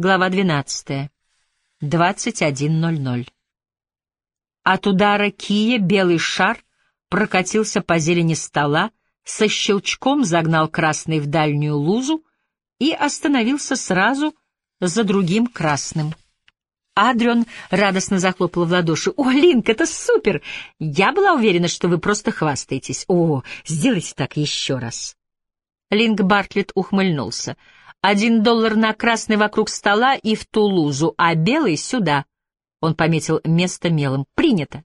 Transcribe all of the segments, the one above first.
Глава 12. 21.00. От удара кия белый шар прокатился по зелени стола, со щелчком загнал красный в дальнюю лузу и остановился сразу за другим красным. Адрион радостно захлопал в ладоши. «О, Линк, это супер! Я была уверена, что вы просто хвастаетесь. О, сделайте так еще раз!» Линк Бартлетт ухмыльнулся. «Один доллар на красный вокруг стола и в Тулузу, а белый — сюда». Он пометил место мелом. «Принято».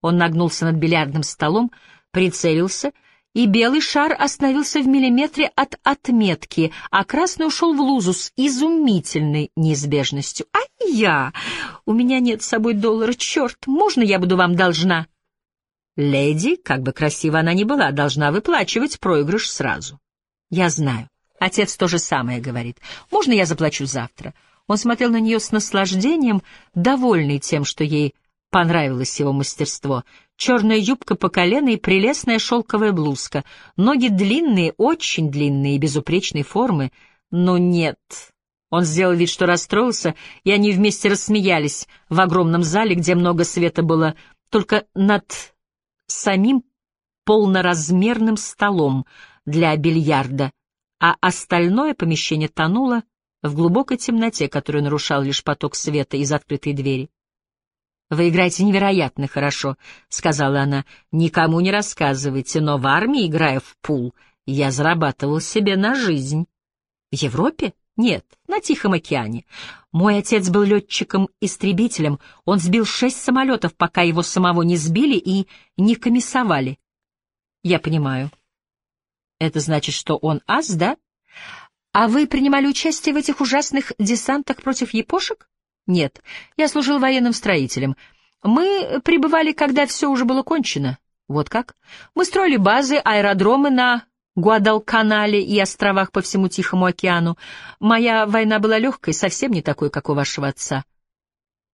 Он нагнулся над бильярдным столом, прицелился — и белый шар остановился в миллиметре от отметки, а красный ушел в лузу с изумительной неизбежностью. «А я? У меня нет с собой доллара, черт! Можно я буду вам должна?» Леди, как бы красиво она ни была, должна выплачивать проигрыш сразу. «Я знаю. Отец то же самое говорит. Можно я заплачу завтра?» Он смотрел на нее с наслаждением, довольный тем, что ей понравилось его мастерство — черная юбка по колено и прелестная шелковая блузка, ноги длинные, очень длинные и безупречной формы, но нет. Он сделал вид, что расстроился, и они вместе рассмеялись в огромном зале, где много света было, только над самим полноразмерным столом для бильярда, а остальное помещение тонуло в глубокой темноте, которую нарушал лишь поток света из открытой двери. «Вы играете невероятно хорошо», — сказала она. «Никому не рассказывайте, но в армии, играя в пул, я зарабатывал себе на жизнь». «В Европе?» «Нет, на Тихом океане. Мой отец был летчиком-истребителем. Он сбил шесть самолетов, пока его самого не сбили и не комиссовали». «Я понимаю». «Это значит, что он ас, да? А вы принимали участие в этих ужасных десантах против япошек?» Нет, я служил военным строителем. Мы прибывали, когда все уже было кончено. Вот как? Мы строили базы, аэродромы на Гуадалканале и островах по всему Тихому океану. Моя война была легкой, совсем не такой, как у вашего отца.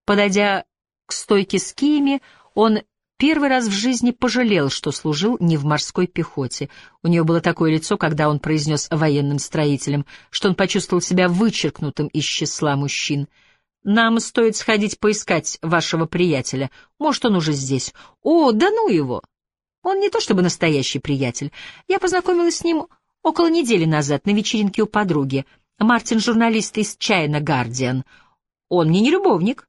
Подойдя к стойке с киями, он первый раз в жизни пожалел, что служил не в морской пехоте. У нее было такое лицо, когда он произнес военным строителем, что он почувствовал себя вычеркнутым из числа мужчин — нам стоит сходить поискать вашего приятеля. Может, он уже здесь. О, да ну его! Он не то чтобы настоящий приятель. Я познакомилась с ним около недели назад на вечеринке у подруги. Мартин — журналист из Чайна Гардиан. Он мне не любовник.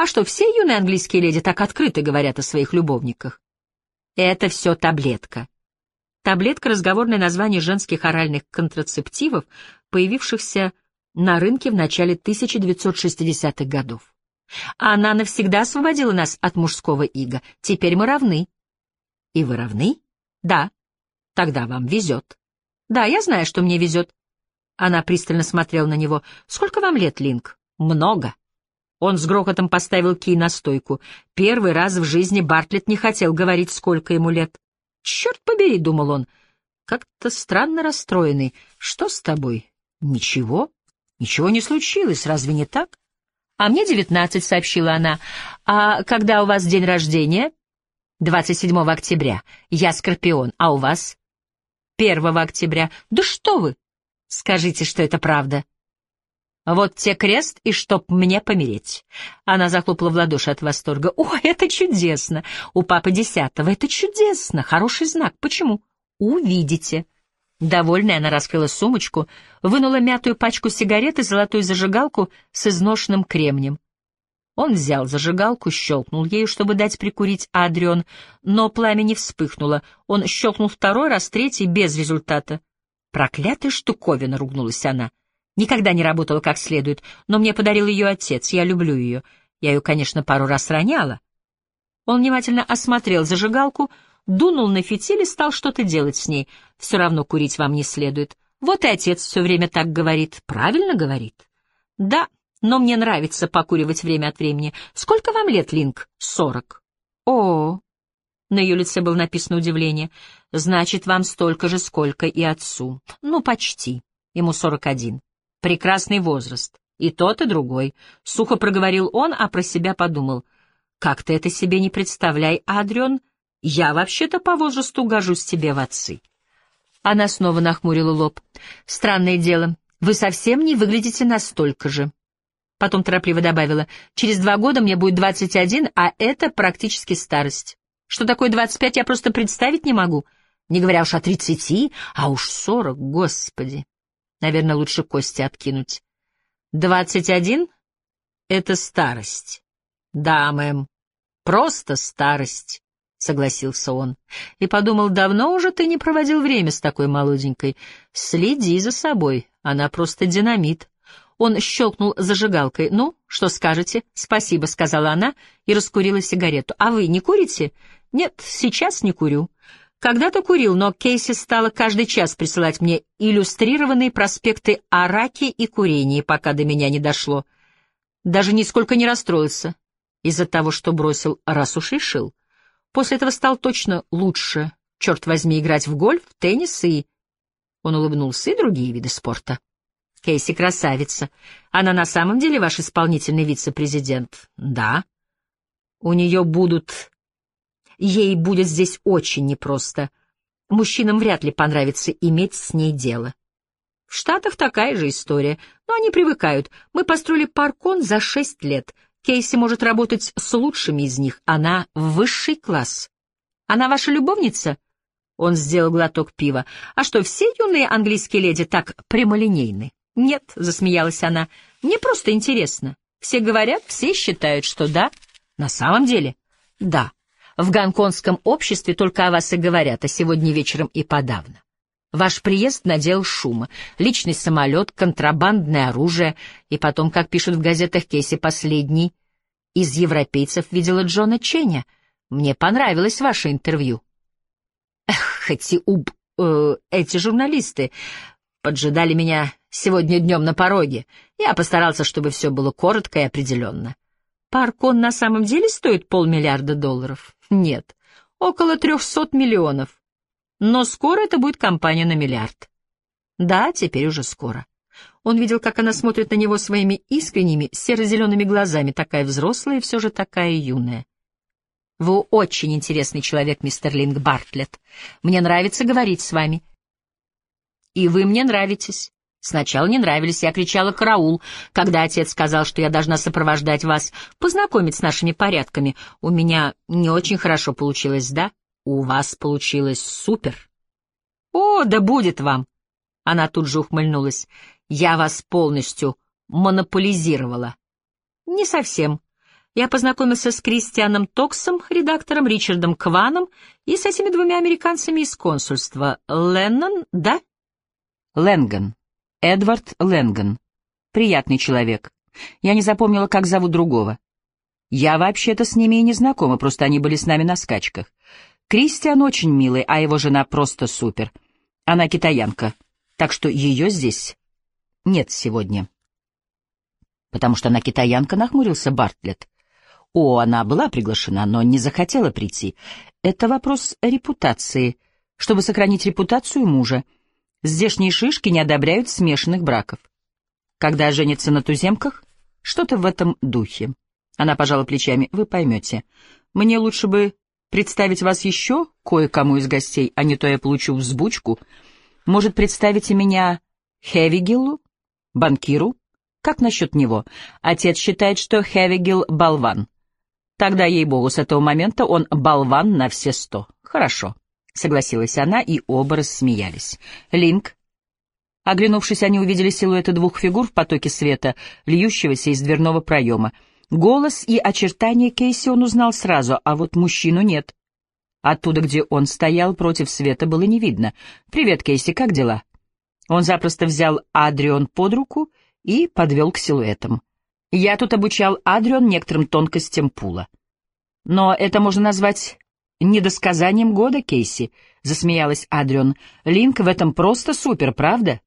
А что, все юные английские леди так открыто говорят о своих любовниках? Это все таблетка. Таблетка — разговорное название женских оральных контрацептивов, появившихся на рынке в начале 1960-х годов. Она навсегда освободила нас от мужского ига. Теперь мы равны. И вы равны? Да. Тогда вам везет. Да, я знаю, что мне везет. Она пристально смотрела на него. Сколько вам лет, Линк? Много. Он с грохотом поставил кий на стойку. Первый раз в жизни Бартлетт не хотел говорить, сколько ему лет. «Черт побери», — думал он, — как-то странно расстроенный. «Что с тобой?» «Ничего. Ничего не случилось, разве не так? А мне девятнадцать, сообщила она. А когда у вас день рождения? Двадцать седьмого октября. Я Скорпион. А у вас? Первого октября. Да что вы? Скажите, что это правда. Вот те крест, и чтоб мне помереть. Она захлопала в ладоши от восторга. О, это чудесно! У папы десятого. Это чудесно! Хороший знак. Почему? Увидите. Довольная, она раскрыла сумочку, вынула мятую пачку сигарет и золотую зажигалку с изношенным кремнем. Он взял зажигалку, щелкнул ею, чтобы дать прикурить Адрион, но пламя не вспыхнуло. Он щелкнул второй раз, третий, без результата. «Проклятая штуковина!» — ругнулась она. «Никогда не работала как следует, но мне подарил ее отец, я люблю ее. Я ее, конечно, пару раз роняла». Он внимательно осмотрел зажигалку — дунул на фитиль и стал что-то делать с ней. Все равно курить вам не следует. Вот и отец все время так говорит. Правильно говорит? Да, но мне нравится покуривать время от времени. Сколько вам лет, Линк? Сорок. О, на ее лице было написано удивление. Значит, вам столько же, сколько и отцу. Ну, почти. Ему сорок один. Прекрасный возраст. И тот, и другой. Сухо проговорил он, а про себя подумал. Как ты это себе не представляй, Адрион, я вообще-то по возрасту гожусь тебе в отцы. Она снова нахмурила лоб. Странное дело. Вы совсем не выглядите настолько же. Потом торопливо добавила, через два года мне будет 21, а это практически старость. Что такое 25, я просто представить не могу. Не говоря уж о 30, а уж 40, господи. Наверное, лучше кости откинуть. 21 — это старость. Да, мэм, просто старость, — согласился он. И подумал, давно уже ты не проводил время с такой молоденькой. Следи за собой, она просто динамит. Он щелкнул зажигалкой. «Ну, что скажете?» «Спасибо», — сказала она и раскурила сигарету. «А вы не курите?» «Нет, сейчас не курю». Когда-то курил, но Кейси стала каждый час присылать мне иллюстрированные проспекты о раке и курении, пока до меня не дошло. Даже нисколько не расстроился из-за того, что бросил, раз уж решил. После этого стал точно лучше, черт возьми, играть в гольф, теннис и... Он улыбнулся и другие виды спорта. Кейси красавица. Она на самом деле ваш исполнительный вице-президент? Да. У нее будут... Ей будет здесь очень непросто. Мужчинам вряд ли понравится иметь с ней дело. В Штатах такая же история, но они привыкают. Мы построили паркон за шесть лет. Кейси может работать с лучшими из них. Она высший класс. Она ваша любовница? Он сделал глоток пива. А что, все юные английские леди так прямолинейны? «Нет», — засмеялась она, — «мне просто интересно. Все говорят, все считают, что да. На самом деле, да. В гонконгском обществе только о вас и говорят, а сегодня вечером и подавно. Ваш приезд надел шума, личный самолет, контрабандное оружие, и потом, как пишут в газетах Кейси, последний из европейцев видела Джона Ченя. Мне понравилось ваше интервью. Эх, эти уб... Э, эти журналисты поджидали меня сегодня днем на пороге. Я постарался, чтобы все было коротко и определенно. Парк он на самом деле стоит полмиллиарда долларов? Нет, около трехсот миллионов. Но скоро это будет компания на миллиард. Да, теперь уже скоро. Он видел, как она смотрит на него своими искренними серо-зелеными глазами, такая взрослая и все же такая юная. Вы очень интересный человек, мистер Линк Бартлетт. Мне нравится говорить с вами. И вы мне нравитесь. Сначала не нравились, я кричала «караул», когда отец сказал, что я должна сопровождать вас, познакомить с нашими порядками. У меня не очень хорошо получилось, да? У вас получилось супер. О, да будет вам! Она тут же ухмыльнулась. Я вас полностью монополизировала. Не совсем. Я познакомился с Кристианом Токсом, редактором Ричардом Кваном и с этими двумя американцами из консульства. Леннон, да? Ленган. Эдвард Ленган. Приятный человек. Я не запомнила, как зовут другого. Я вообще-то с ними и не знакома, просто они были с нами на скачках. Кристиан очень милый, а его жена просто супер. Она китаянка, так что ее здесь нет сегодня. Потому что она китаянка, нахмурился Бартлетт. О, она была приглашена, но не захотела прийти. Это вопрос репутации. Чтобы сохранить репутацию мужа — Здешние шишки не одобряют смешанных браков. Когда женятся на туземках, что-то в этом духе. Она пожала плечами. Вы поймете. Мне лучше бы представить вас еще кое-кому из гостей, а не то я получу взбучку. Может, представите меня Хевигиллу? Банкиру? Как насчет него? Отец считает, что Хевигил — болван. Тогда, ей-богу, с этого момента он болван на все сто. Хорошо. — согласилась она, и оба рассмеялись. «Линк». Оглянувшись, они увидели силуэты двух фигур в потоке света, льющегося из дверного проема. Голос и очертания Кейси он узнал сразу, а вот мужчину нет. Оттуда, где он стоял, против света было не видно. «Привет, Кейси, как дела?» Он запросто взял Адрион под руку и подвел к силуэтам. «Я тут обучал Адрион некоторым тонкостям пула. Но это можно назвать недосказанием года, Кейси», — засмеялась Адрион. «Линк в этом просто супер, правда?»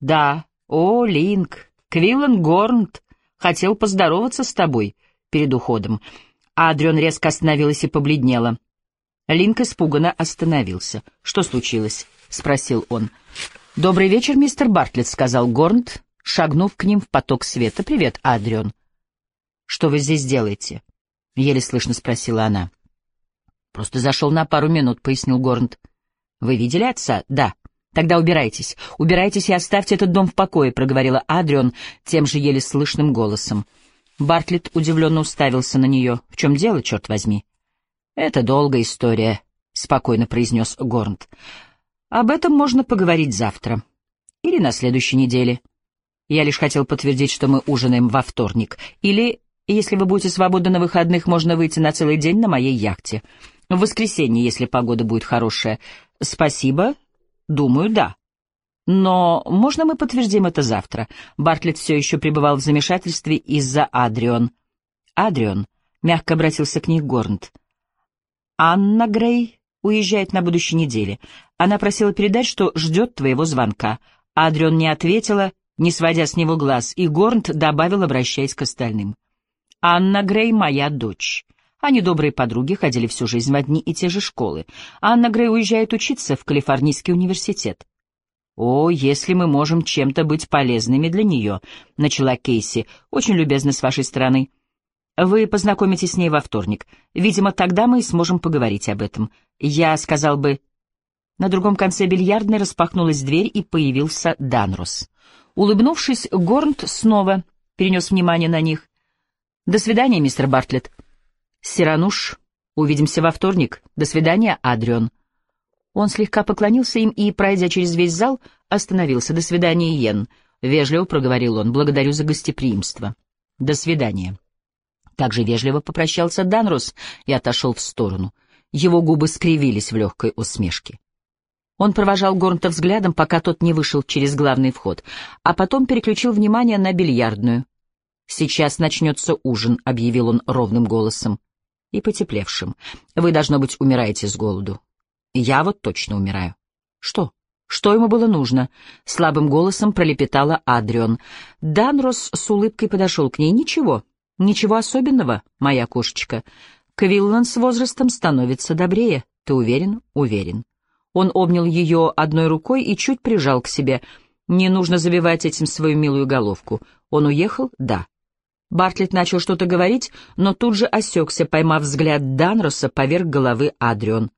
«Да. О, Линк. Квиллен Горнт хотел поздороваться с тобой перед уходом». Адрион резко остановилась и побледнела. Линк испуганно остановился. «Что случилось?» — спросил он. «Добрый вечер, мистер Бартлетт», — сказал Горнт, шагнув к ним в поток света. «Привет, Адрион». «Что вы здесь делаете?» — еле слышно спросила она. «Просто зашел на пару минут», — пояснил Горнт. «Вы видели отца?» «Да». «Тогда убирайтесь, убирайтесь и оставьте этот дом в покое», — проговорила Адрион тем же еле слышным голосом. Бартлетт удивленно уставился на нее. «В чем дело, черт возьми?» «Это долгая история», — спокойно произнес Горнт. «Об этом можно поговорить завтра. Или на следующей неделе. Я лишь хотел подтвердить, что мы ужинаем во вторник. Или, если вы будете свободны на выходных, можно выйти на целый день на моей яхте. В воскресенье, если погода будет хорошая. Спасибо, Думаю, да. Но можно мы подтвердим это завтра? Бартлетт все еще пребывал в замешательстве из-за Адрион. Адрион, мягко обратился к ней Горнт. Анна Грей уезжает на будущей неделе. Она просила передать, что ждет твоего звонка. Адрион не ответила, не сводя с него глаз, и Горнт добавил, обращаясь к остальным. «Анна Грей — моя дочь. Они добрые подруги, ходили всю жизнь в одни и те же школы. Анна Грей уезжает учиться в Калифорнийский университет. «О, если мы можем чем-то быть полезными для нее», — начала Кейси. «Очень любезно с вашей стороны. Вы познакомитесь с ней во вторник. Видимо, тогда мы и сможем поговорить об этом. Я сказал бы...» На другом конце бильярдной распахнулась дверь, и появился Данрос. Улыбнувшись, Горнт снова перенес внимание на них. «До свидания, мистер Бартлетт. «Сирануш, увидимся во вторник. До свидания, Адрион». Он слегка поклонился им и, пройдя через весь зал, остановился. «До свидания, Йен», — вежливо проговорил он. «Благодарю за гостеприимство». «До свидания». Также вежливо попрощался Данрос и отошел в сторону. Его губы скривились в легкой усмешке. Он провожал Горнта взглядом, пока тот не вышел через главный вход, а потом переключил внимание на бильярдную. «Сейчас начнется ужин», — объявил он ровным голосом и потеплевшим. Вы, должно быть, умираете с голоду. Я вот точно умираю. Что? Что ему было нужно? Слабым голосом пролепетала Адрион. Данрос с улыбкой подошел к ней. Ничего, ничего особенного, моя кошечка. Квиллан с возрастом становится добрее. Ты уверен? Уверен. Он обнял ее одной рукой и чуть прижал к себе. Не нужно забивать этим свою милую головку. Он уехал? Да. Бартлетт начал что-то говорить, но тут же осекся, поймав взгляд Данроса поверх головы Адрион.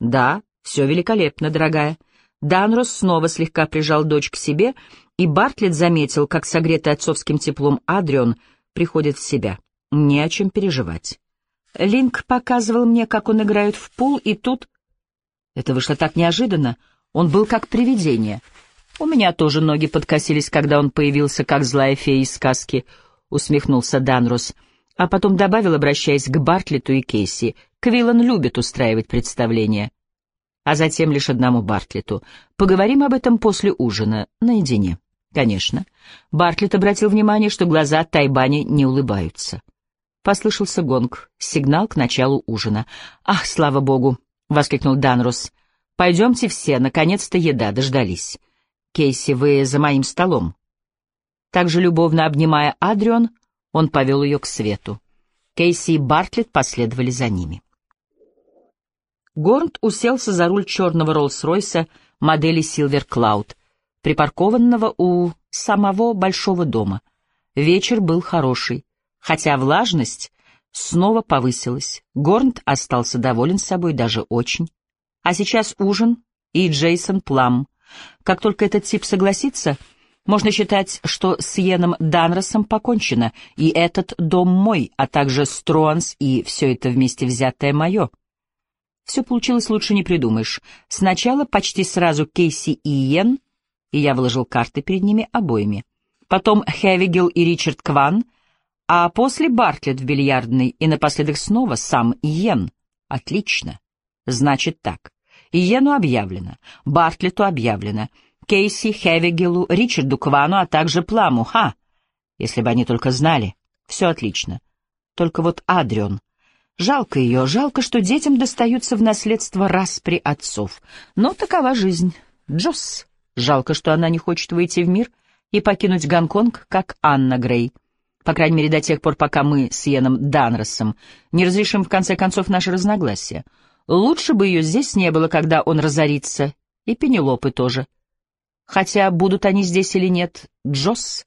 «Да, все великолепно, дорогая». Данрос снова слегка прижал дочь к себе, и Бартлетт заметил, как согретый отцовским теплом Адрион приходит в себя. Не о чем переживать. Линк показывал мне, как он играет в пул, и тут... Это вышло так неожиданно. Он был как привидение. У меня тоже ноги подкосились, когда он появился, как злая фея из сказки —— усмехнулся Данрос, а потом добавил, обращаясь к Бартлету и Кейси, «Квиллан любит устраивать представления». А затем лишь одному Бартлету. «Поговорим об этом после ужина, наедине». «Конечно». Бартлет обратил внимание, что глаза Тайбани не улыбаются. Послышался гонг, сигнал к началу ужина. «Ах, слава богу!» — воскликнул Данрос. «Пойдемте все, наконец-то еда, дождались. Кейси, вы за моим столом. Также любовно обнимая Адрион, он повел ее к свету. Кейси и Бартлетт последовали за ними. Горнт уселся за руль черного Роллс-Ройса модели Silver Cloud, припаркованного у самого большого дома. Вечер был хороший, хотя влажность снова повысилась. Горнт остался доволен собой даже очень. А сейчас ужин и Джейсон Плам. Как только этот тип согласится, можно считать, что с Йеном Данросом покончено, и этот дом мой, а также Струанс и все это вместе взятое мое. Все получилось лучше не придумаешь. Сначала почти сразу Кейси и Йен, и я выложил карты перед ними обоими. Потом Хевигел и Ричард Кван, а после Бартлетт в бильярдной, и напоследок снова сам Йен. Отлично. Значит так. Йену объявлено, Бартлету объявлено — Кейси, Хевигелу, Ричарду Квану, а также Пламу. Ха! Если бы они только знали. Все отлично. Только вот Адрион. Жалко ее, жалко, что детям достаются в наследство распри отцов. Но такова жизнь. Джосс. Жалко, что она не хочет выйти в мир и покинуть Гонконг, как Анна Грей. По крайней мере, до тех пор, пока мы с Йеном Данросом не разрешим в конце концов наши разногласия. Лучше бы ее здесь не было, когда он разорится, и Пенелопы тоже. Хотя будут они здесь или нет, Джосс.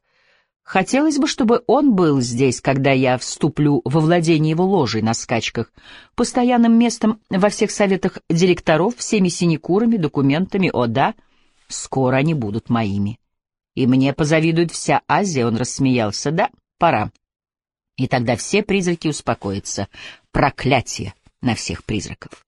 Хотелось бы, чтобы он был здесь, когда я вступлю во владение его ложей на скачках, постоянным местом во всех советах директоров, всеми синекурами, документами, о да. Скоро они будут моими. И мне позавидует вся Азия, он рассмеялся. Да, пора. И тогда все призраки успокоятся. Проклятие на всех призраков.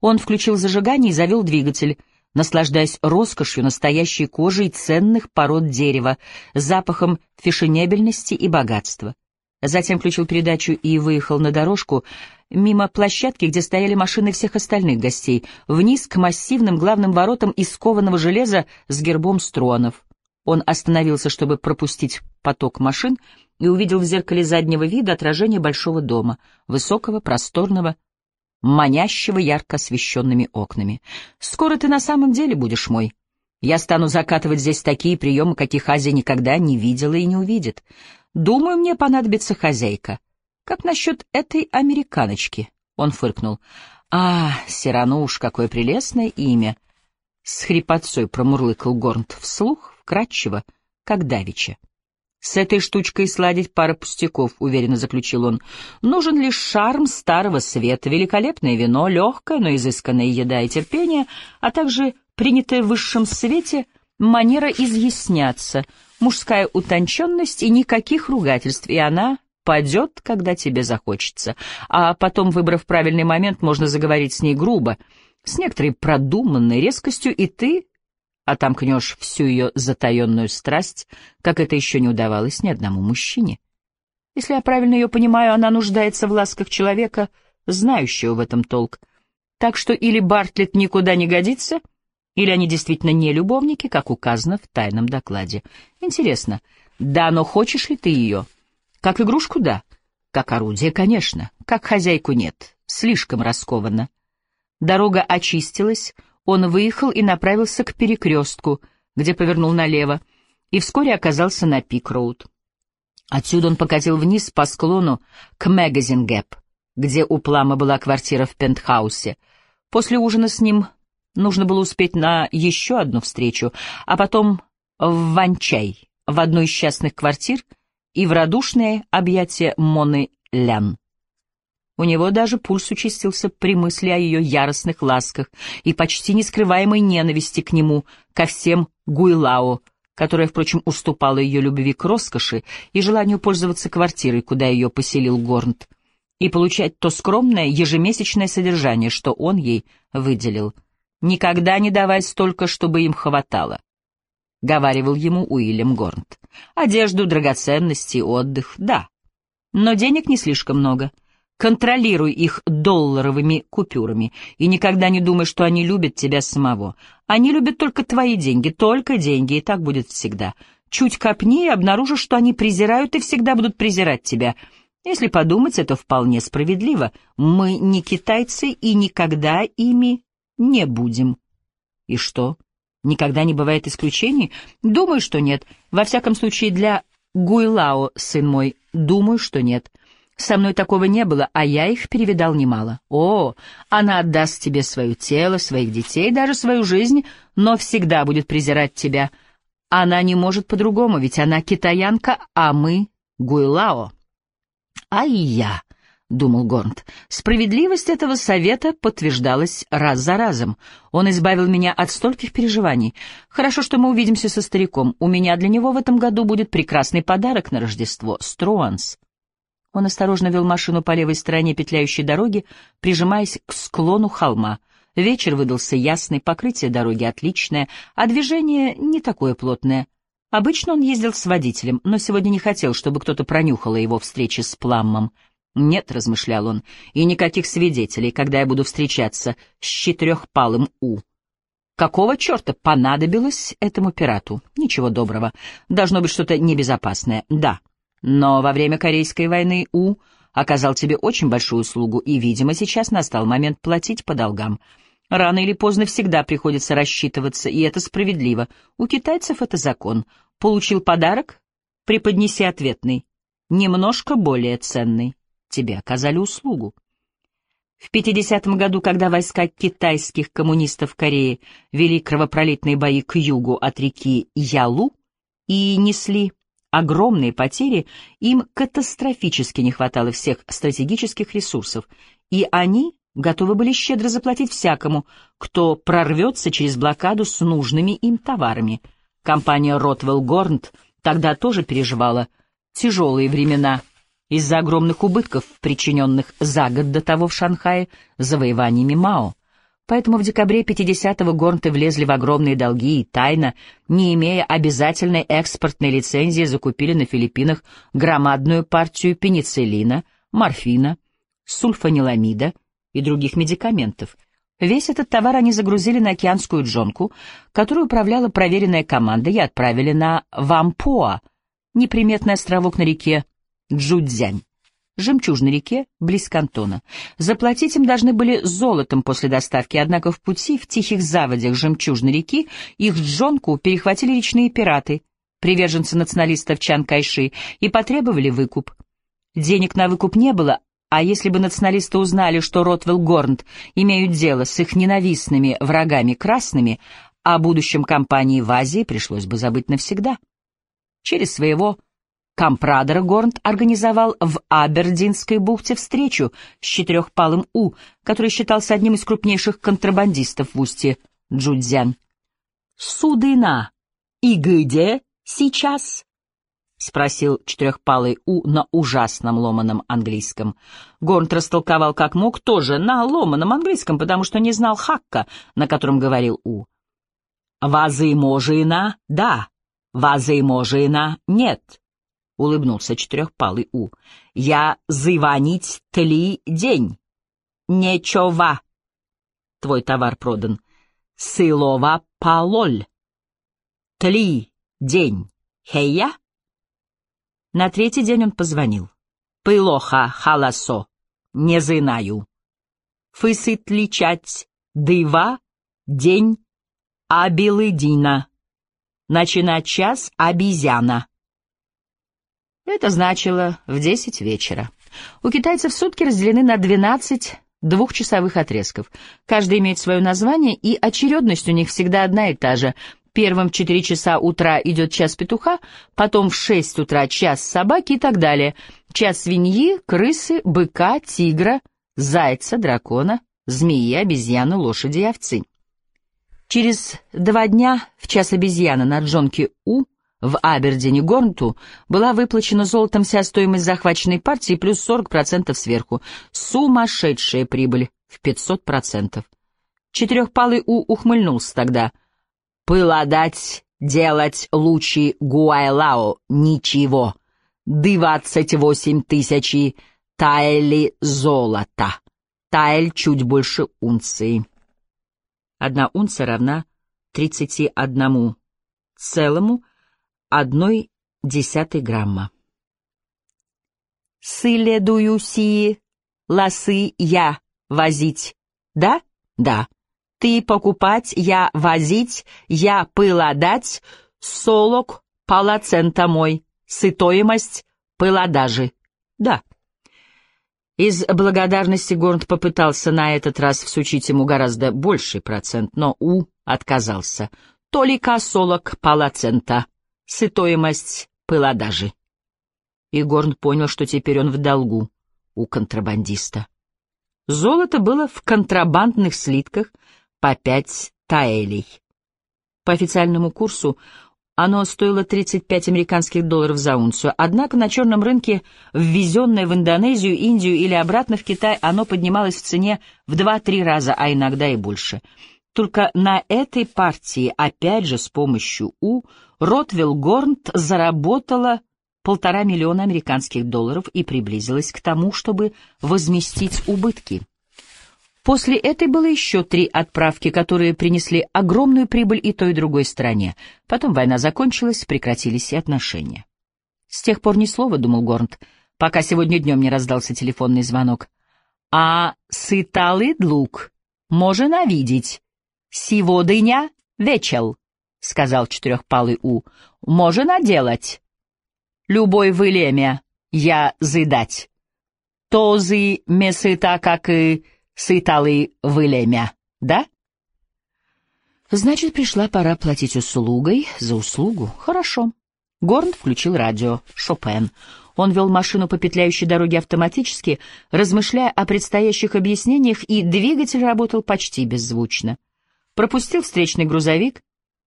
Он включил зажигание и завел двигатель, наслаждаясь роскошью настоящей кожи и ценных пород дерева, запахом фешенебельности и богатства. Затем включил передачу и выехал на дорожку мимо площадки, где стояли машины всех остальных гостей, вниз к массивным главным воротам из кованого железа с гербом Стронов. Он остановился, чтобы пропустить поток машин, и увидел в зеркале заднего вида отражение большого дома, высокого, просторного, манящего ярко освещенными окнами. «Скоро ты на самом деле будешь мой. Я стану закатывать здесь такие приемы, каких Азия никогда не видела и не увидит. Думаю, мне понадобится хозяйка. Как насчет этой американочки?» Он фыркнул. «А, Сирануш, какое прелестное имя!» С хрипотцой промурлыкал Горнт вслух, вкратчиво, как давеча. «С этой штучкой сладить пара пустяков», — уверенно заключил он. «Нужен лишь шарм старого света, великолепное вино, легкая, но изысканная еда и терпение, а также принятая в высшем свете манера изъясняться, мужская утонченность и никаких ругательств, и она падет, когда тебе захочется. А потом, выбрав правильный момент, можно заговорить с ней грубо, с некоторой продуманной резкостью, и ты отомкнешь всю ее затаенную страсть, как это еще не удавалось ни одному мужчине. Если я правильно ее понимаю, она нуждается в ласках человека, знающего в этом толк. Так что или Бартлетт никуда не годится, или они действительно не любовники, как указано в тайном докладе. Интересно, да, но хочешь ли ты ее? Как игрушку — да. Как орудие — конечно. Как хозяйку — нет. Слишком раскованно. Дорога очистилась, он выехал и направился к перекрестку, где повернул налево, и вскоре оказался на Пик-Роуд. Отсюда он покатил вниз по склону к Мэгазин Гэп, где у Плама была квартира в пентхаусе. После ужина с ним нужно было успеть на еще одну встречу, а потом в Ванчай, в одну из частных квартир, и в радушное объятие Моны Лян. У него даже пульс участился при мысли о ее яростных ласках и почти нескрываемой ненависти к нему, ко всем Гуйлао, которая, впрочем, уступала ее любви к роскоши и желанию пользоваться квартирой, куда ее поселил Горнт, и получать то скромное ежемесячное содержание, что он ей выделил. «Никогда не давай столько, чтобы им хватало», — говаривал ему Уильям Горнт. «Одежду, драгоценности, отдых — да, но денег не слишком много». Контролируй их долларовыми купюрами и никогда не думай, что они любят тебя самого. Они любят только твои деньги, только деньги, и так будет всегда. Чуть копни и обнаружишь, что они презирают и всегда будут презирать тебя. Если подумать, это вполне справедливо. Мы не китайцы и никогда ими не будем. И что? Никогда не бывает исключений? Думаю, что нет. Во всяком случае, для Гуйлао, сын мой, думаю, что нет. Со мной такого не было, а я их перевидал немало. О, она отдаст тебе свое тело, своих детей, даже свою жизнь, но всегда будет презирать тебя. Она не может по-другому, ведь она китаянка, а мы — Гуйлао. А я, — думал Горнт, — справедливость этого совета подтверждалась раз за разом. Он избавил меня от стольких переживаний. Хорошо, что мы увидимся со стариком. У меня для него в этом году будет прекрасный подарок на Рождество — Струанс. Он осторожно вел машину по левой стороне петляющей дороги, прижимаясь к склону холма. Вечер выдался ясный, покрытие дороги отличное, а движение не такое плотное. Обычно он ездил с водителем, но сегодня не хотел, чтобы кто-то пронюхал о его встрече с Пламмом. «Нет», — размышлял он, — «и никаких свидетелей, когда я буду встречаться с четырехпалым У». Какого черта понадобилось этому пирату? Ничего доброго. Должно быть что-то небезопасное. Да, но во время Корейской войны У оказал тебе очень большую услугу, и, видимо, сейчас настал момент платить по долгам. Рано или поздно всегда приходится рассчитываться, и это справедливо. У китайцев это закон. Получил подарок — преподнеси ответный. Немножко более ценный. Тебе оказали услугу. В 50-м году, когда войска китайских коммунистов Кореи вели кровопролитные бои к югу от реки Ялу и несли огромные потери, им катастрофически не хватало всех стратегических ресурсов, и они готовы были щедро заплатить всякому, кто прорвется через блокаду с нужными им товарами. Компания Ротвелл Горнт тогда тоже переживала тяжелые времена из-за огромных убытков, причиненных за год до того в Шанхае завоеваниями Мао. Поэтому в декабре 50-го Горнты влезли в огромные долги и тайно, не имея обязательной экспортной лицензии, закупили на Филиппинах громадную партию пенициллина, морфина, сульфаниламида и других медикаментов. Весь этот товар они загрузили на океанскую джонку, которую управляла проверенная команда, и отправили на Вампоа, неприметный островок на реке Джудзянь жемчужной реке, близ кантона. Заплатить им должны были золотом после доставки, однако в пути, в тихих заводях жемчужной реки, их джонку перехватили речные пираты, приверженцы националистов Чан Кайши, и потребовали выкуп. Денег на выкуп не было, а если бы националисты узнали, что Ротвелл Горнт имеют дело с их ненавистными врагами красными, о будущем компании в Азии пришлось бы забыть навсегда. Через своего Компрадора Горнт организовал в Абердинской бухте встречу с четырехпалым У, который считался одним из крупнейших контрабандистов в устье Джудзян. «Судына и где сейчас?» — спросил четырехпалый У на ужасном ломаном английском. Горнт растолковал как мог тоже на ломаном английском, потому что не знал хакка, на котором говорил У. «Вазыможина — да, вазыможина — нет». — улыбнулся четырехпалый У. — Я звонить тли день. Нечова. Твой товар продан. Сылова пололь. Тли день. Хея? На третий день он позвонил. Пылоха халасо. Не знаю. Фысыт личать. Дыва. День. Абилыдина. Начинать час обезьяна. Это значило в десять вечера. У китайцев сутки разделены на двенадцать двухчасовых отрезков. Каждый имеет свое название, и очередность у них всегда одна и та же. Первым в четыре часа утра идет час петуха, потом в шесть утра час собаки и так далее. Час свиньи, крысы, быка, тигра, зайца, дракона, змеи, обезьяны, лошади и овцы. Через два дня в час обезьяны на джонке У в Абердине Горнту была выплачена золотом вся стоимость захваченной партии плюс 40% сверху. Сумасшедшая прибыль в 500%. Четырехпалый У ухмыльнулся тогда. «Пыла делать лучи Гуайлао, ничего. Двадцать восемь тысячи тайли золота. Тайль чуть больше унции». Одна унция равна тридцати одному целому одной десятой грамма. Следую лосы я возить, да? Да. Ты покупать, я возить, я пыладать, солок палацента мой, сытоемость пыладажи. Да. Из благодарности Горнт попытался на этот раз всучить ему гораздо больший процент, но У отказался. Толика солок палацента сытоемость пыладажи. И понял, что теперь он в долгу у контрабандиста. Золото было в контрабандных слитках по пять таэлей. По официальному курсу оно стоило 35 американских долларов за унцию, однако на черном рынке, ввезенное в Индонезию, Индию или обратно в Китай, оно поднималось в цене в 2-3 раза, а иногда и больше. Только на этой партии, опять же с помощью У, Ротвилл Горнт заработала полтора миллиона американских долларов и приблизилась к тому, чтобы возместить убытки. После этой было еще три отправки, которые принесли огромную прибыль и той, и другой стране. Потом война закончилась, прекратились и отношения. С тех пор ни слова, — думал Горнт, пока сегодня днем не раздался телефонный звонок. А сыталый длук можно видеть. Сегодня вечел. — сказал четырехпалый У. — Можно делать. Любой вылемя я зыдать. Тозы me сыта, как и сыталы вылемя, да? Значит, пришла пора платить услугой за услугу. Хорошо. Горн включил радио. Шопен. Он вел машину по петляющей дороге автоматически, размышляя о предстоящих объяснениях, и двигатель работал почти беззвучно. Пропустил встречный грузовик,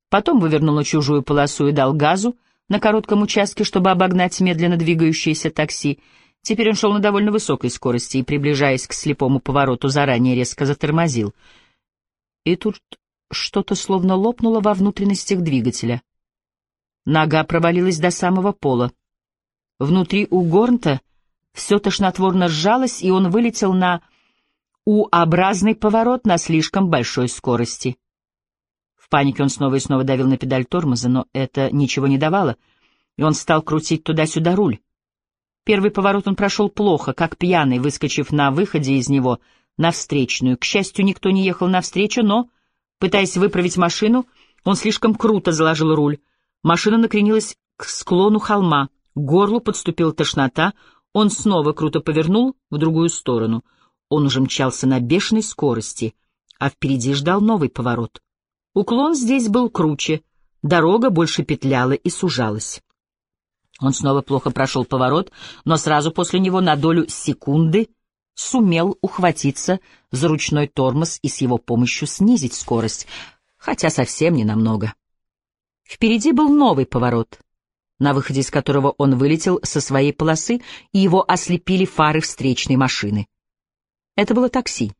потом вывернул чужую полосу и дал газу на коротком участке, чтобы обогнать медленно двигающееся такси. Теперь он шел на довольно высокой скорости и, приближаясь к слепому повороту, заранее резко затормозил. И тут что-то словно лопнуло во внутренностях двигателя. Нога провалилась до самого пола. Внутри у Горнта все тошнотворно сжалось, и он вылетел на У-образный поворот на слишком большой скорости. В панике он снова и снова давил на педаль тормоза, но это ничего не давало, и он стал крутить туда-сюда руль. Первый поворот он прошел плохо, как пьяный, выскочив на выходе из него на встречную. К счастью, никто не ехал навстречу, но, пытаясь выправить машину, он слишком круто заложил руль. Машина накренилась к склону холма, к горлу подступила тошнота, он снова круто повернул в другую сторону. Он уже мчался на бешеной скорости, а впереди ждал новый поворот. Уклон здесь был круче, дорога больше петляла и сужалась. Он снова плохо прошел поворот, но сразу после него на долю секунды сумел ухватиться за ручной тормоз и с его помощью снизить скорость, хотя совсем не намного. Впереди был новый поворот, на выходе из которого он вылетел со своей полосы, и его ослепили фары встречной машины. Это было такси.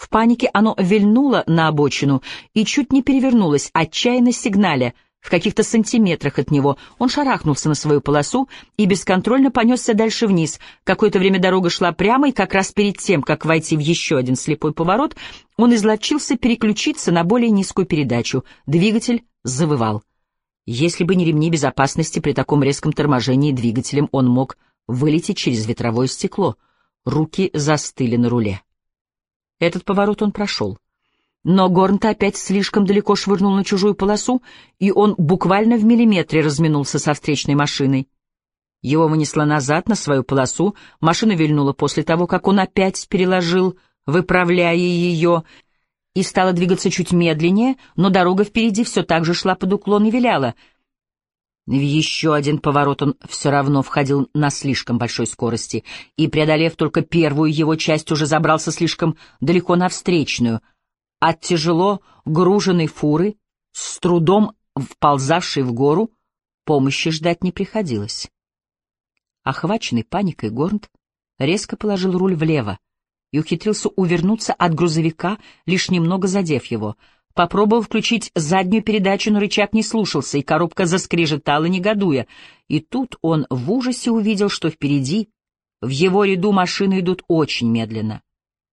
В панике оно вильнуло на обочину и чуть не перевернулось, отчаянно сигналя. В каких-то сантиметрах от него он шарахнулся на свою полосу и бесконтрольно понесся дальше вниз. Какое-то время дорога шла прямо, и как раз перед тем, как войти в еще один слепой поворот, он излочился переключиться на более низкую передачу. Двигатель завывал. Если бы не ремни безопасности, при таком резком торможении двигателем он мог вылететь через ветровое стекло. Руки застыли на руле. Этот поворот он прошел. Но Горнта опять слишком далеко швырнул на чужую полосу, и он буквально в миллиметре разминулся со встречной машиной. Его вынесло назад на свою полосу, машина вильнула после того, как он опять переложил, выправляя ее, и стала двигаться чуть медленнее, но дорога впереди все так же шла под уклон и виляла — в еще один поворот он все равно входил на слишком большой скорости и, преодолев только первую его часть, уже забрался слишком далеко на встречную. От тяжело груженной фуры, с трудом вползавшей в гору, помощи ждать не приходилось. Охваченный паникой Горнт резко положил руль влево и ухитрился увернуться от грузовика, лишь немного задев его — Попробовал включить заднюю передачу, но рычаг не слушался, и коробка заскрежетала, негодуя. И тут он в ужасе увидел, что впереди, в его ряду машины идут очень медленно.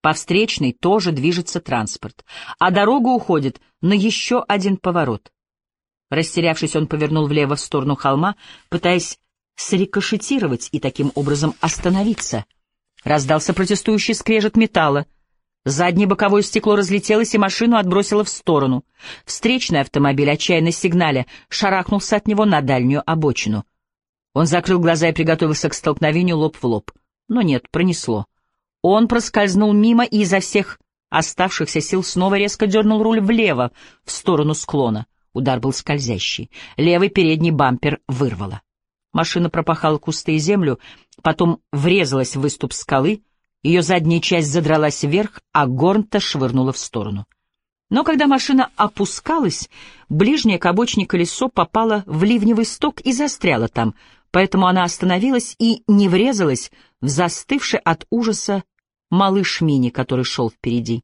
По встречной тоже движется транспорт, а дорога уходит на еще один поворот. Растерявшись, он повернул влево в сторону холма, пытаясь срикошетировать и таким образом остановиться. Раздался протестующий скрежет металла — Заднее боковое стекло разлетелось, и машину отбросило в сторону. Встречный автомобиль, отчаянно сигналя, шарахнулся от него на дальнюю обочину. Он закрыл глаза и приготовился к столкновению лоб в лоб. Но нет, пронесло. Он проскользнул мимо и изо всех оставшихся сил снова резко дернул руль влево, в сторону склона. Удар был скользящий. Левый передний бампер вырвало. Машина пропахала кусты и землю, потом врезалась в выступ скалы — ее задняя часть задралась вверх, а Горнта швырнула в сторону. Но когда машина опускалась, ближнее к обочине колесо попало в ливневый сток и застряло там, поэтому она остановилась и не врезалась в застывший от ужаса малыш Мини, который шел впереди.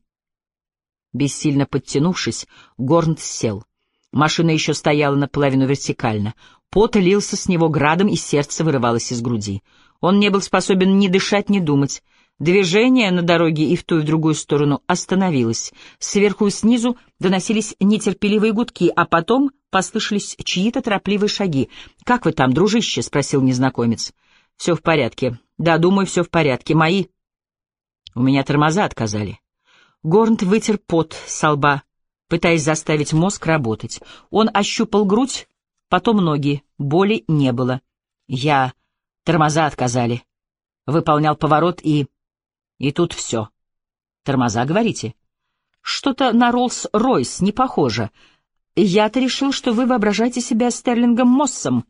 Бессильно подтянувшись, Горнт сел. Машина еще стояла наполовину вертикально. Пот лился с него градом, и сердце вырывалось из груди. Он не был способен ни дышать, ни думать. Движение на дороге и в ту и в другую сторону остановилось. Сверху и снизу доносились нетерпеливые гудки, а потом послышались чьи-то торопливые шаги. «Как вы там, дружище?» — спросил незнакомец. «Все в порядке. Да, думаю, все в порядке. Мои...» «У меня тормоза отказали». Горнт вытер пот со лба, пытаясь заставить мозг работать. Он ощупал грудь, потом ноги. Боли не было. «Я...» Тормоза отказали. Выполнял поворот и... И тут все. Тормоза, говорите? Что-то на Роллс-Ройс не похоже. Я-то решил, что вы воображаете себя Стерлингом Моссом.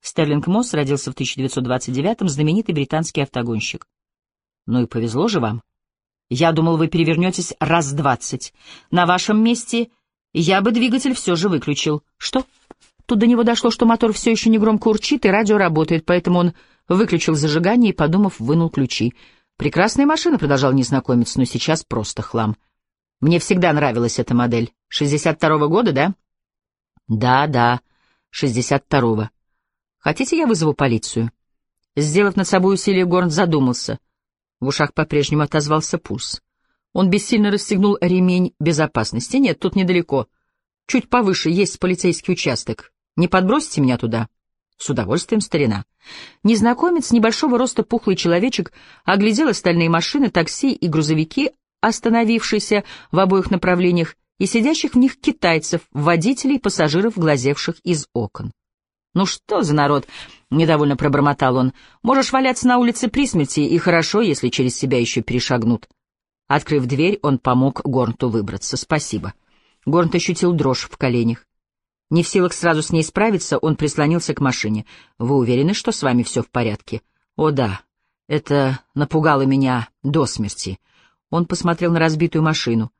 Стерлинг Мосс родился в 1929-м, знаменитый британский автогонщик. Ну и повезло же вам. Я думал, вы перевернетесь раз двадцать. На вашем месте я бы двигатель все же выключил. Что? Тут до него дошло, что мотор все еще негромко урчит, и радио работает, поэтому он выключил зажигание и, подумав, вынул ключи. «Прекрасная машина», — продолжал незнакомец, — «но сейчас просто хлам. Мне всегда нравилась эта модель. Шестьдесят второго года, да?» «Да, да, шестьдесят второго. Хотите, я вызову полицию?» Сделав над собой усилие, Горн задумался. В ушах по-прежнему отозвался пульс. Он бессильно расстегнул ремень безопасности. «Нет, тут недалеко. Чуть повыше есть полицейский участок. Не подбросите меня туда?» «С удовольствием, старина». Незнакомец, небольшого роста пухлый человечек, оглядел остальные машины, такси и грузовики, остановившиеся в обоих направлениях, и сидящих в них китайцев, водителей пассажиров, глазевших из окон. «Ну что за народ?» — недовольно пробормотал он. «Можешь валяться на улице при смерти, и хорошо, если через себя еще перешагнут». Открыв дверь, он помог Горнту выбраться. «Спасибо». Горнт ощутил дрожь в коленях. Не в силах сразу с ней справиться, он прислонился к машине. «Вы уверены, что с вами все в порядке?» «О, да. Это напугало меня до смерти». Он посмотрел на разбитую машину.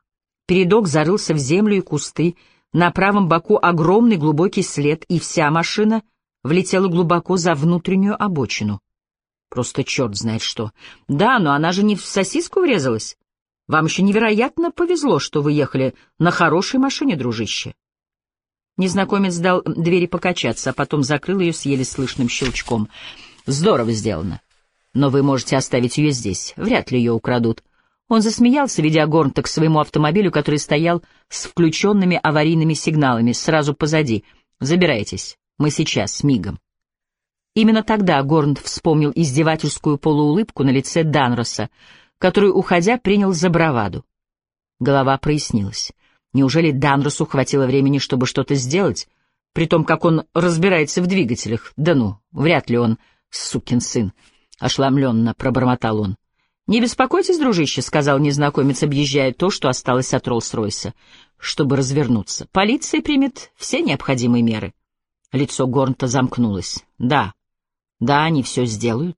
Передок зарылся в землю и кусты, на правом боку огромный глубокий след, и вся машина влетела глубоко за внутреннюю обочину. Просто черт знает что. Да, но она же не в сосиску врезалась. Вам еще невероятно повезло, что вы ехали на хорошей машине, дружище. Незнакомец дал двери покачаться, а потом закрыл ее с еле слышным щелчком. Здорово сделано. Но вы можете оставить ее здесь. Вряд ли ее украдут. Он засмеялся, ведя Горнта к своему автомобилю, который стоял с включенными аварийными сигналами сразу позади. «Забирайтесь. Мы сейчас, мигом». Именно тогда Горнт вспомнил издевательскую полуулыбку на лице Данроса, который, уходя, принял за браваду. Голова прояснилась. Неужели Данросу хватило времени, чтобы что-то сделать, при том, как он разбирается в двигателях? Да ну, вряд ли он, сукин сын, ошламленно пробормотал он. «Не беспокойтесь, дружище», — сказал незнакомец, объезжая то, что осталось от Роллс-Ройса, чтобы развернуться. «Полиция примет все необходимые меры». Лицо Горнта замкнулось. «Да, да, они все сделают.